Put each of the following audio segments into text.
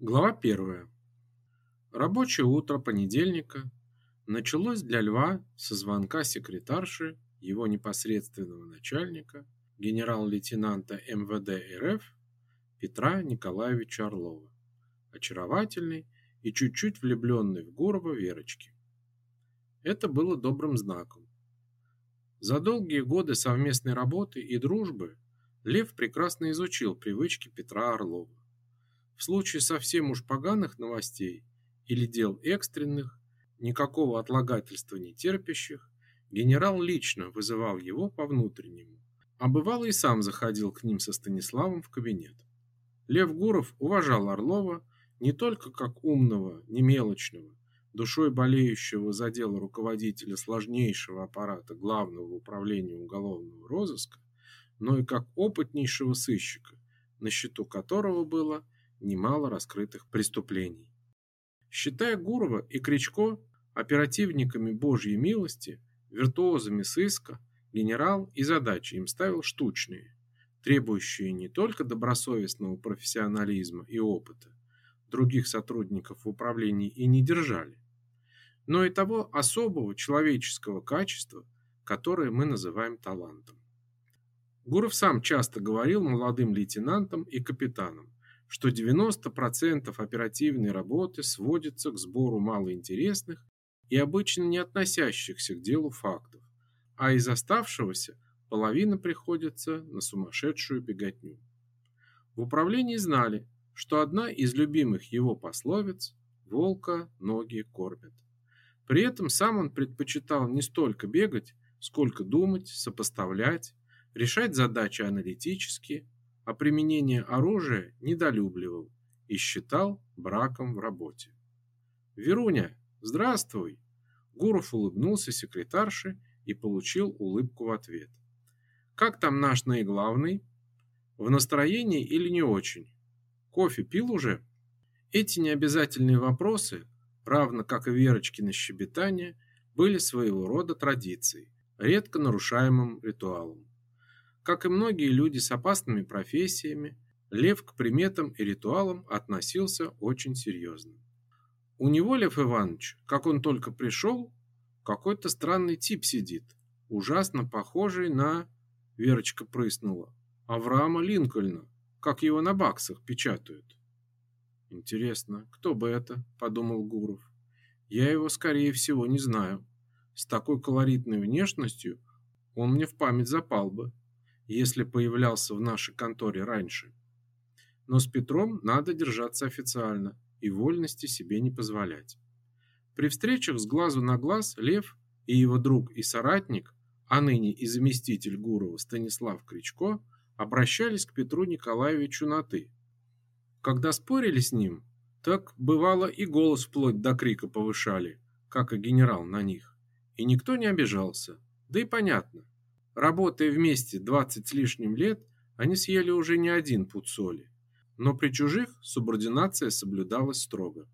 Глава первая. Рабочее утро понедельника началось для Льва со звонка секретарши его непосредственного начальника, генерал-лейтенанта МВД РФ Петра Николаевича Орлова, очаровательной и чуть-чуть влюбленной в Гурова Верочки. Это было добрым знаком. За долгие годы совместной работы и дружбы Лев прекрасно изучил привычки Петра Орлова в случае совсем уж поганых новостей или дел экстренных, никакого отлагательства не терпящих, генерал лично вызывал его по внутреннему, а бывало и сам заходил к ним со Станиславом в кабинет. Лев Гуров уважал Орлова не только как умного, немелочного, душой болеющего за дело руководителя сложнейшего аппарата Главного управления уголовного розыска, но и как опытнейшего сыщика, на счету которого было – немало раскрытых преступлений. Считая Гурова и Кричко оперативниками Божьей милости, виртуозами сыска, генерал и задачи им ставил штучные, требующие не только добросовестного профессионализма и опыта, других сотрудников в управлении и не держали, но и того особого человеческого качества, которое мы называем талантом. Гуров сам часто говорил молодым лейтенантам и капитанам, что 90% оперативной работы сводится к сбору малоинтересных и обычно не относящихся к делу фактов, а из оставшегося половина приходится на сумасшедшую беготню. В управлении знали, что одна из любимых его пословиц «волка ноги кормят». При этом сам он предпочитал не столько бегать, сколько думать, сопоставлять, решать задачи аналитически, а применение оружия недолюбливал и считал браком в работе. «Веруня, здравствуй!» Гуров улыбнулся секретарше и получил улыбку в ответ. «Как там наш наиглавный? В настроении или не очень? Кофе пил уже?» Эти необязательные вопросы, равно как и Верочкины щебетания, были своего рода традицией, редко нарушаемым ритуалом. Как и многие люди с опасными профессиями, Лев к приметам и ритуалам относился очень серьезно. У него, Лев Иванович, как он только пришел, какой-то странный тип сидит, ужасно похожий на... Верочка прыснула. Авраама Линкольна, как его на баксах печатают. Интересно, кто бы это, подумал Гуров. Я его, скорее всего, не знаю. С такой колоритной внешностью он мне в память запал бы если появлялся в нашей конторе раньше. Но с Петром надо держаться официально и вольности себе не позволять. При встречах с глазу на глаз Лев и его друг и соратник, а ныне и заместитель Гурова Станислав Кричко, обращались к Петру Николаевичу на «ты». Когда спорили с ним, так бывало и голос вплоть до крика повышали, как и генерал на них. И никто не обижался. Да и понятно, Работая вместе 20 с лишним лет, они съели уже не один пуд соли. Но при чужих субординация соблюдалась строго.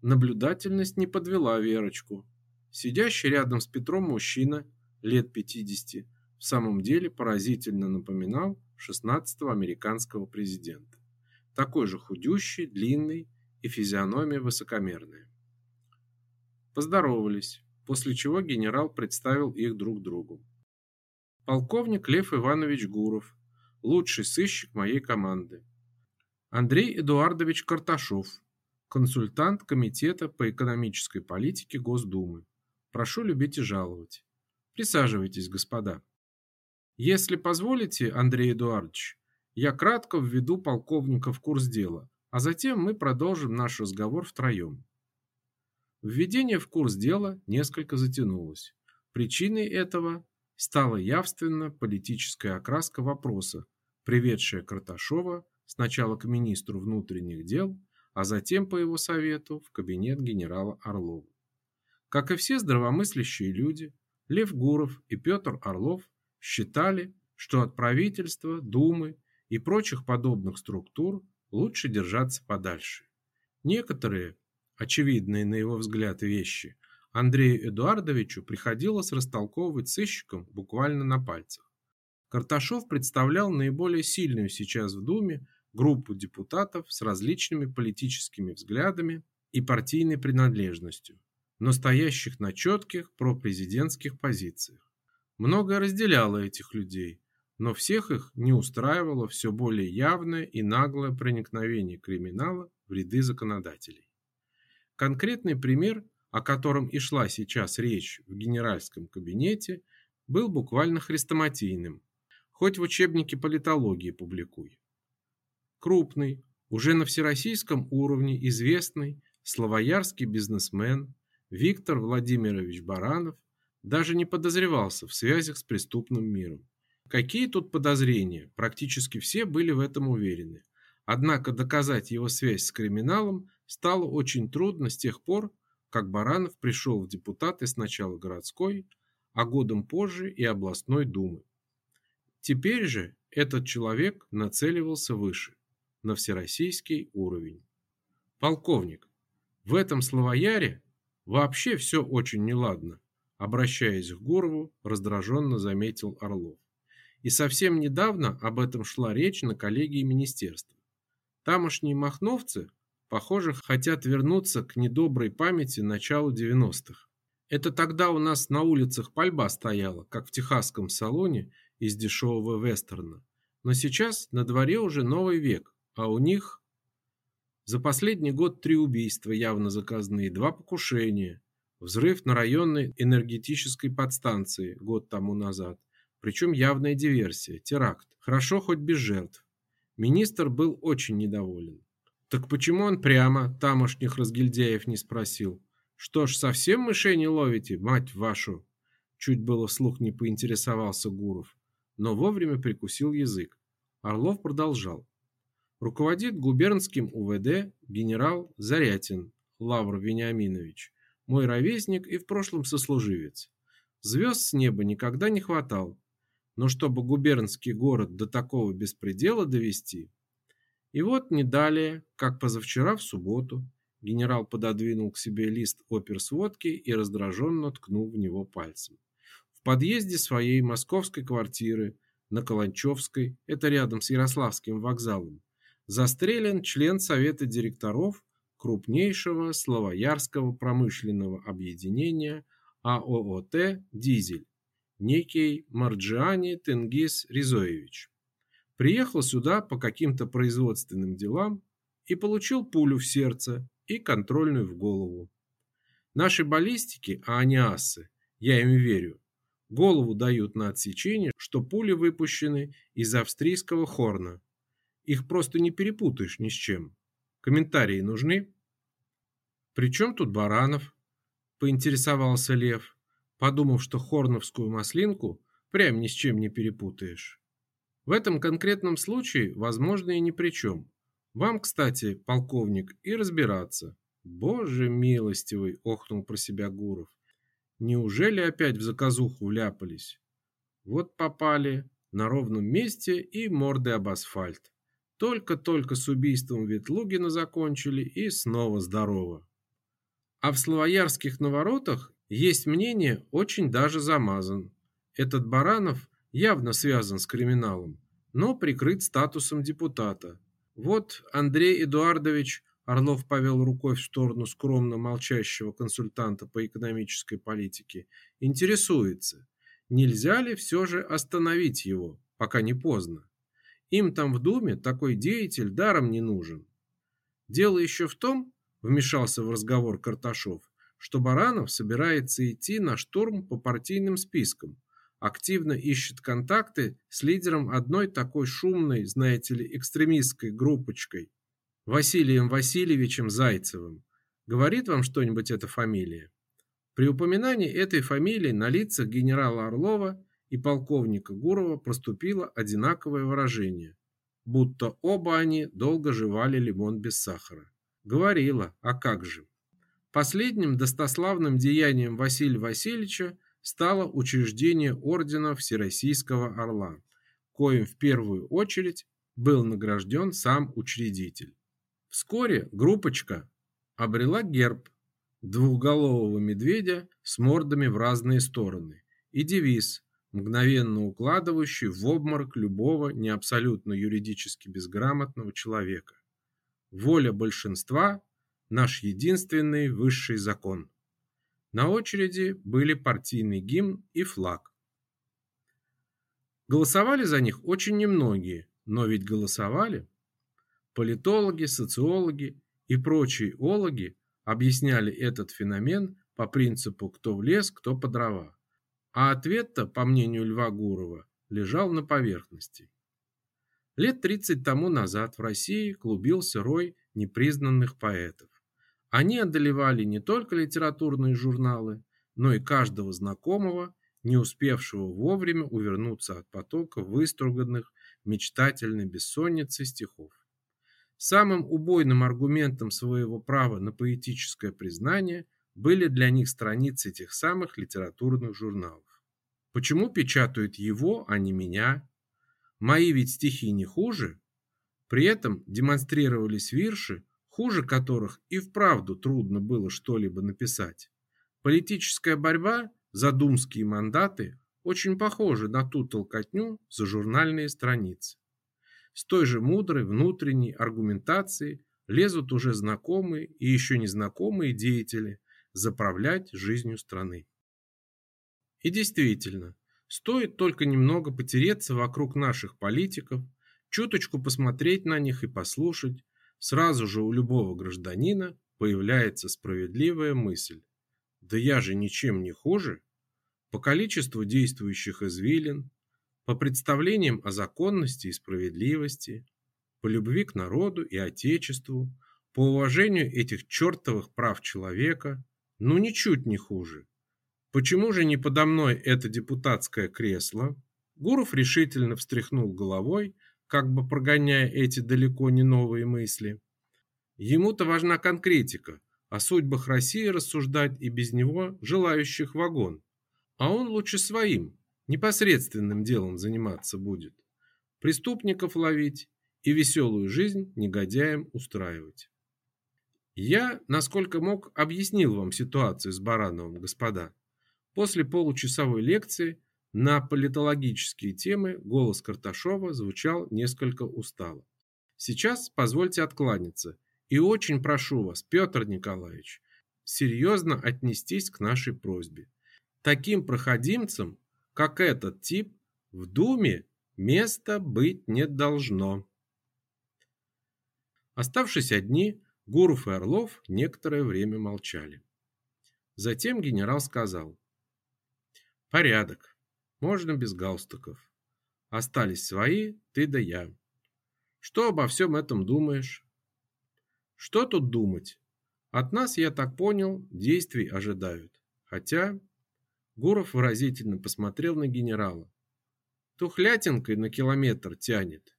Наблюдательность не подвела Верочку. Сидящий рядом с Петром мужчина лет 50 в самом деле поразительно напоминал 16-го американского президента. Такой же худющий, длинный и физиономия высокомерная. Поздоровались, после чего генерал представил их друг другу. Полковник Лев Иванович Гуров, лучший сыщик моей команды. Андрей Эдуардович Карташов, консультант Комитета по экономической политике Госдумы. Прошу любить и жаловать. Присаживайтесь, господа. Если позволите, Андрей Эдуардович, я кратко введу полковника в курс дела, а затем мы продолжим наш разговор втроем. Введение в курс дела несколько затянулось. Причиной этого стала явственна политическая окраска вопроса, приведшая Карташова сначала к министру внутренних дел, а затем по его совету в кабинет генерала Орлова. Как и все здравомыслящие люди, Лев Гуров и Петр Орлов считали, что от правительства, Думы и прочих подобных структур лучше держаться подальше. Некоторые, очевидные на его взгляд вещи, Андрею Эдуардовичу приходилось растолковывать сыщикам буквально на пальцах. Карташов представлял наиболее сильную сейчас в Думе группу депутатов с различными политическими взглядами и партийной принадлежностью, но стоящих на четких пропрезидентских позициях. Многое разделяло этих людей, но всех их не устраивало все более явное и наглое проникновение криминала в ряды законодателей. Конкретный пример, о котором и шла сейчас речь в генеральском кабинете, был буквально хрестоматийным. Хоть в учебнике политологии публикуй. Крупный, уже на всероссийском уровне известный славоярский бизнесмен Виктор Владимирович Баранов даже не подозревался в связях с преступным миром. Какие тут подозрения? Практически все были в этом уверены. Однако доказать его связь с криминалом стало очень трудно с тех пор, как Баранов пришел в депутаты сначала городской, а годом позже и областной думы. Теперь же этот человек нацеливался выше, на всероссийский уровень. Полковник, в этом словояре вообще все очень неладно, обращаясь к Гурову, раздраженно заметил Орлов. И совсем недавно об этом шла речь на коллегии министерства. Тамошние махновцы, похоже, хотят вернуться к недоброй памяти начала 90-х. Это тогда у нас на улицах пальба стояла, как в техасском салоне из дешевого вестерна. Но сейчас на дворе уже новый век, а у них за последний год три убийства явно заказанные, два покушения, взрыв на районной энергетической подстанции год тому назад – причем явная диверсия, теракт. Хорошо хоть без жертв. Министр был очень недоволен. Так почему он прямо тамошних разгильдяев не спросил? Что ж, совсем мышей не ловите, мать вашу? Чуть было вслух не поинтересовался Гуров, но вовремя прикусил язык. Орлов продолжал. Руководит губернским УВД генерал Зарятин Лавр Вениаминович, мой ровесник и в прошлом сослуживец. Звезд с неба никогда не хватал, но чтобы губернский город до такого беспредела довести. И вот не далее, как позавчера в субботу, генерал пододвинул к себе лист оперсводки и раздраженно ткнул в него пальцем. В подъезде своей московской квартиры на Каланчевской, это рядом с Ярославским вокзалом, застрелен член совета директоров крупнейшего Славоярского промышленного объединения АООТ «Дизель» некий Марджиани Тенгиз Ризоевич. Приехал сюда по каким-то производственным делам и получил пулю в сердце и контрольную в голову. Наши баллистики, а они асы, я им верю, голову дают на отсечение, что пули выпущены из австрийского хорна. Их просто не перепутаешь ни с чем. Комментарии нужны? Причем тут Баранов? Поинтересовался Лев подумав, что хорновскую маслинку прям ни с чем не перепутаешь. В этом конкретном случае, возможно, и ни при чем. Вам, кстати, полковник, и разбираться. Боже милостивый, охнул про себя Гуров. Неужели опять в заказуху вляпались? Вот попали на ровном месте и морды об асфальт. Только-только с убийством Ветлугина закончили и снова здорово. А в Славоярских наворотах есть мнение, очень даже замазан. Этот Баранов явно связан с криминалом, но прикрыт статусом депутата. Вот Андрей Эдуардович Орлов повел рукой в сторону скромно молчащего консультанта по экономической политике. Интересуется, нельзя ли все же остановить его, пока не поздно. Им там в Думе такой деятель даром не нужен. Дело еще в том, вмешался в разговор Карташов, что Баранов собирается идти на штурм по партийным спискам, активно ищет контакты с лидером одной такой шумной, знаете ли, экстремистской группочкой, Василием Васильевичем Зайцевым. Говорит вам что-нибудь эта фамилия? При упоминании этой фамилии на лицах генерала Орлова и полковника Гурова проступило одинаковое выражение, будто оба они долго жевали лимон без сахара. Говорила, а как же? Последним достославным деянием Василия Васильевича стало учреждение ордена Всероссийского Орла, коим в первую очередь был награжден сам учредитель. Вскоре группочка обрела герб двухголового медведя с мордами в разные стороны и девиз мгновенно укладывающий в обморок любого не абсолютно юридически безграмотного человека. Воля большинства – наш единственный высший закон. На очереди были партийный гимн и флаг. Голосовали за них очень немногие, но ведь голосовали. Политологи, социологи и прочие ологи объясняли этот феномен по принципу «кто в лес, кто по дрова». А ответ-то, по мнению Льва Гурова, лежал на поверхности. Лет 30 тому назад в России клубился рой непризнанных поэтов. Они одолевали не только литературные журналы, но и каждого знакомого, не успевшего вовремя увернуться от потока выструганных мечтательной бессонницы стихов. Самым убойным аргументом своего права на поэтическое признание были для них страницы этих самых литературных журналов. Почему печатают его, а не меня? Мои ведь стихи не хуже. При этом демонстрировались вирши, хуже которых и вправду трудно было что-либо написать. Политическая борьба за думские мандаты очень похожа на ту толкотню за журнальные страницы. С той же мудрой внутренней аргументацией лезут уже знакомые и еще незнакомые деятели заправлять жизнью страны. И действительно, стоит только немного потереться вокруг наших политиков, чуточку посмотреть на них и послушать, сразу же у любого гражданина появляется справедливая мысль. Да я же ничем не хуже. По количеству действующих извилин, по представлениям о законности и справедливости, по любви к народу и отечеству, по уважению этих чертовых прав человека, ну ничуть не хуже. Почему же не подо мной это депутатское кресло? Гуров решительно встряхнул головой, как бы прогоняя эти далеко не новые мысли. Ему-то важна конкретика, о судьбах России рассуждать и без него желающих вагон. А он лучше своим, непосредственным делом заниматься будет. Преступников ловить и веселую жизнь негодяям устраивать. Я, насколько мог, объяснил вам ситуацию с Барановым, господа. После получасовой лекции на политологические темы голос Карташова звучал несколько устало. Сейчас позвольте откланяться и очень прошу вас, Петр Николаевич, серьезно отнестись к нашей просьбе. Таким проходимцам, как этот тип, в Думе места быть не должно. Оставшись одни, Гуров и Орлов некоторое время молчали. Затем генерал сказал: Порядок. Можно без галстуков. Остались свои, ты да я. Что обо всем этом думаешь? Что тут думать? От нас, я так понял, действий ожидают. Хотя Гуров выразительно посмотрел на генерала. Тухлятинкой на километр тянет.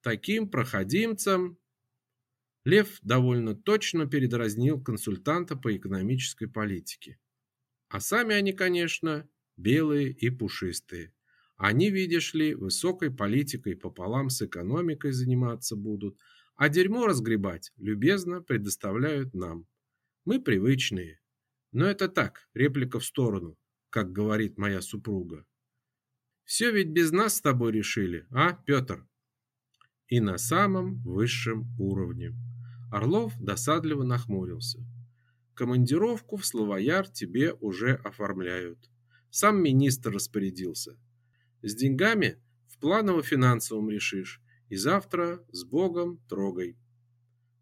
Таким проходимцам Лев довольно точно передразнил консультанта по экономической политике. А сами они, конечно, белые и пушистые. Они, видишь ли, высокой политикой пополам с экономикой заниматься будут, а дерьмо разгребать любезно предоставляют нам. Мы привычные. Но это так, реплика в сторону, как говорит моя супруга. Все ведь без нас с тобой решили, а, Петр? И на самом высшем уровне. Орлов досадливо нахмурился. Командировку в Словояр тебе уже оформляют. Сам министр распорядился. С деньгами в планово-финансовом решишь. И завтра с Богом трогай.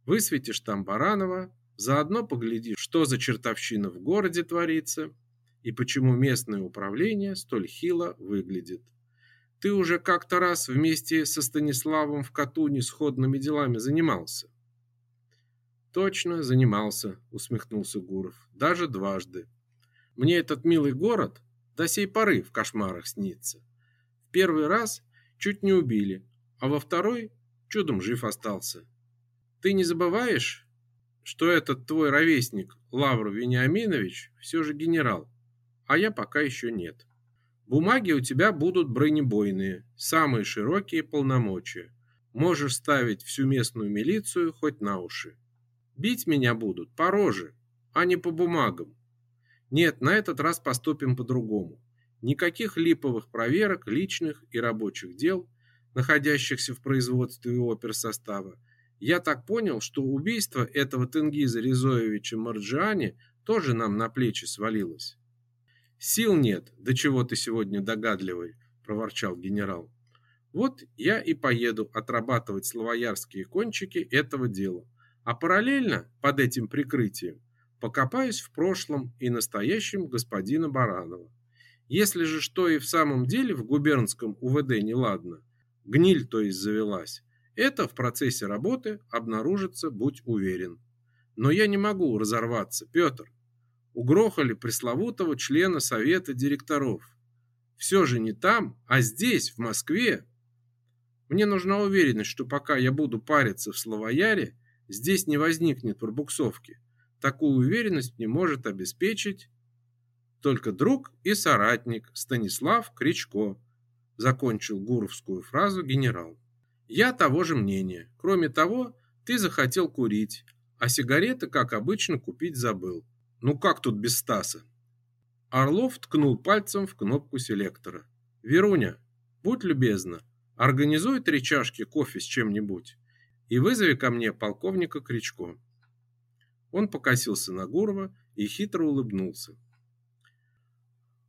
Высветишь там Баранова, заодно погляди, что за чертовщина в городе творится и почему местное управление столь хило выглядит. Ты уже как-то раз вместе со Станиславом в Катуне сходными делами занимался. Точно занимался, усмехнулся Гуров. Даже дважды. Мне этот милый город до сей поры в кошмарах снится. В первый раз чуть не убили, а во второй чудом жив остался. Ты не забываешь, что этот твой ровесник Лавр Вениаминович все же генерал, а я пока еще нет. Бумаги у тебя будут бронебойные, самые широкие полномочия. Можешь ставить всю местную милицию хоть на уши. Бить меня будут по роже, а не по бумагам. Нет, на этот раз поступим по-другому. Никаких липовых проверок личных и рабочих дел, находящихся в производстве оперсостава. Я так понял, что убийство этого Тенгиза Резоевича Марджиани тоже нам на плечи свалилось. Сил нет, до чего ты сегодня догадливый, проворчал генерал. Вот я и поеду отрабатывать словоярские кончики этого дела. А параллельно под этим прикрытием покопаюсь в прошлом и настоящем господина Баранова. Если же что и в самом деле в губернском УВД неладно, гниль то есть завелась, это в процессе работы обнаружится, будь уверен. Но я не могу разорваться, Петр. Угрохали пресловутого члена совета директоров. Все же не там, а здесь, в Москве. Мне нужна уверенность, что пока я буду париться в Словояре, здесь не возникнет пробуксовки. Такую уверенность мне может обеспечить только друг и соратник Станислав Кричко, закончил гуровскую фразу генерал. Я того же мнения. Кроме того, ты захотел курить, а сигареты, как обычно, купить забыл. Ну как тут без Стаса? Орлов ткнул пальцем в кнопку селектора. Веруня, будь любезна, организуй три чашки кофе с чем-нибудь и вызови ко мне полковника Кричко. Он покосился на Гурова и хитро улыбнулся.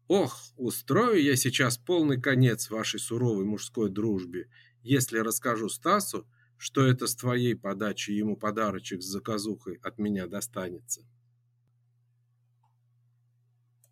Ох, устрою я сейчас полный конец вашей суровой мужской дружбе, если расскажу Стасу, что это с твоей подачи ему подарочек с заказухой от меня достанется.